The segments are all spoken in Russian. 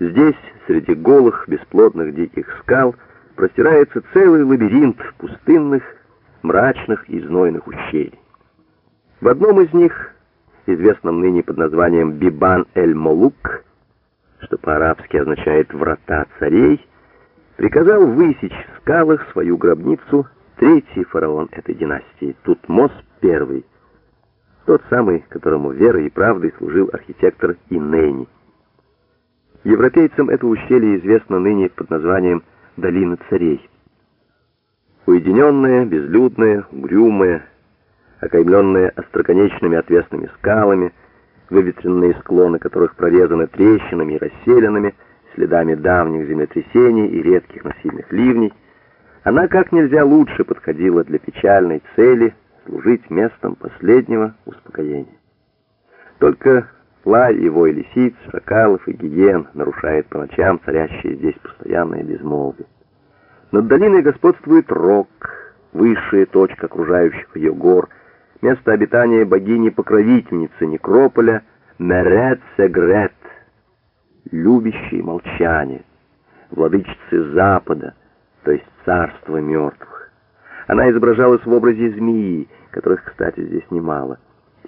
Здесь, среди голых, бесплодных диких скал, простирается целый лабиринт пустынных, мрачных и знойных ущелий. В одном из них, известном ныне под названием Бибан-эль-Молук, что по-арабски означает «врата царей», приказал высечь в скалах свою гробницу третий фараон этой династии, Тутмос I, тот самый, которому верой и правдой служил архитектор Инейни. Европейцам это ущелье известно ныне под названием «Долина царей». Уединенное, безлюдное, угрюмое, окаймленное остроконечными отвесными скалами, выветренные склоны которых прорезаны трещинами и расселенными, следами давних землетрясений и редких насильных ливней, она как нельзя лучше подходила для печальной цели служить местом последнего успокоения. Только лай и лисиц, шакалов и гиен нарушает по ночам царящее здесь постоянное безмолвие. Над долиной господствует Рок, высшая точка окружающих ее гор, место обитания богини-покровительницы некрополя Мерет-Сегрет, любящей молчание, владычицы Запада, то есть царства мертвых. Она изображалась в образе змеи, которых, кстати, здесь немало,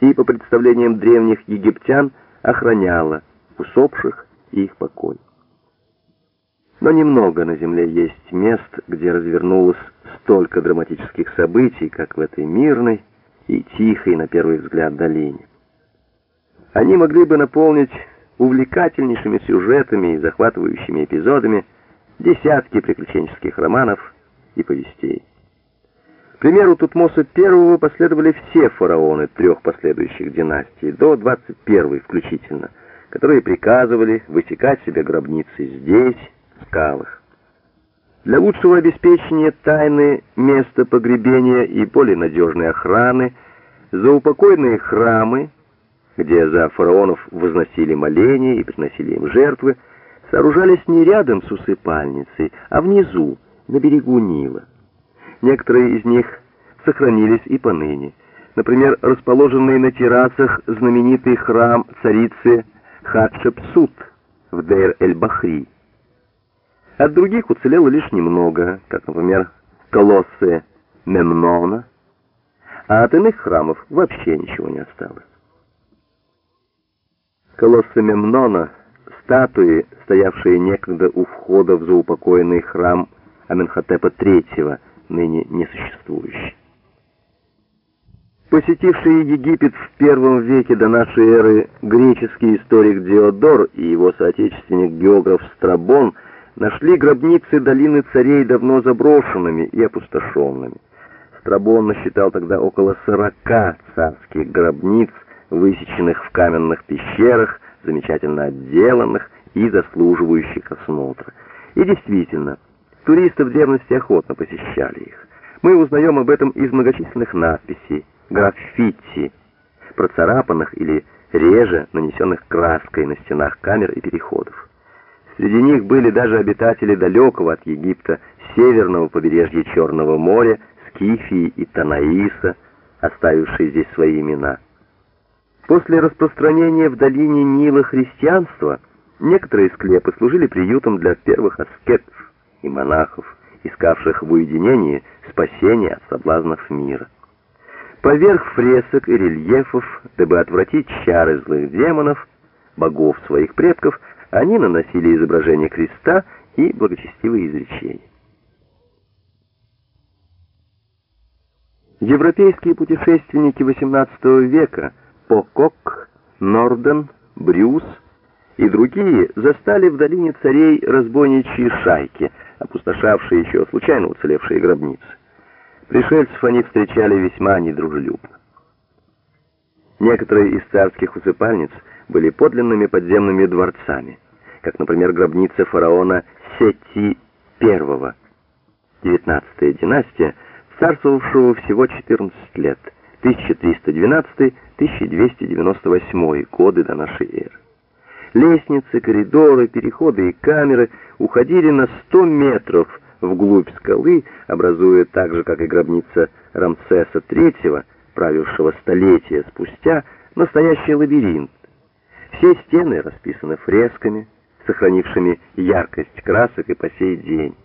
и, по представлениям древних египтян, охраняла усопших и их покой. Но немного на земле есть мест, где развернулось столько драматических событий, как в этой мирной и тихой, на первый взгляд, долине. Они могли бы наполнить увлекательнейшими сюжетами и захватывающими эпизодами десятки приключенческих романов и повестей. Примеру, Тутмоса I последовали все фараоны трех последующих династий, до 21 включительно, которые приказывали высекать себе гробницы здесь, в скалах. Для лучшего обеспечения тайны места погребения и более надежной охраны заупокойные храмы, где за фараонов возносили моления и приносили им жертвы, сооружались не рядом с усыпальницей, а внизу, на берегу Нила. Некоторые из них сохранились и поныне. Например, расположенный на террасах знаменитый храм царицы Хатшепсут в Дейр-эль-Бахри. От других уцелело лишь немного, как, например, колоссы Мемнона, а от иных храмов вообще ничего не осталось. Колоссы Мемнона — статуи, стоявшие некогда у входа в заупокоенный храм Аменхотепа III — ныне несуществующий. Посетивший Египет в первом веке до нашей эры греческий историк Диодор и его соотечественник-географ Страбон нашли гробницы долины царей давно заброшенными и опустошенными. Страбон насчитал тогда около сорока царских гробниц, высеченных в каменных пещерах, замечательно отделанных и заслуживающих осмотра. И действительно, Туристы в древности охотно посещали их. Мы узнаем об этом из многочисленных надписей, граффити, процарапанных или реже нанесенных краской на стенах камер и переходов. Среди них были даже обитатели далекого от Египта северного побережья Черного моря, Скифии и Танаиса, оставившие здесь свои имена. После распространения в долине Нила христианства некоторые склепы служили приютом для первых аскетов и монахов, искавших в уединении спасения от соблазнов мира. Поверх фресок и рельефов, дабы отвратить чары злых демонов, богов своих предков, они наносили изображение креста и благочестивые изречения. Европейские путешественники XVIII века Покок, Норден, Брюс и другие застали в долине царей разбойничьи шайки – опустошавшие еще случайно уцелевшие гробницы. Пришельцев они встречали весьма недружелюбно. Некоторые из царских усыпальниц были подлинными подземными дворцами, как, например, гробница фараона Сети I, 19-я династия, царствовавшего всего 14 лет, 1312-1298 годы до нашей эры. Лестницы, коридоры, переходы и камеры уходили на 100 метров вглубь скалы, образуя так же, как и гробница Рамсеса III, правившего столетия спустя, настоящий лабиринт. Все стены расписаны фресками, сохранившими яркость красок и по сей день.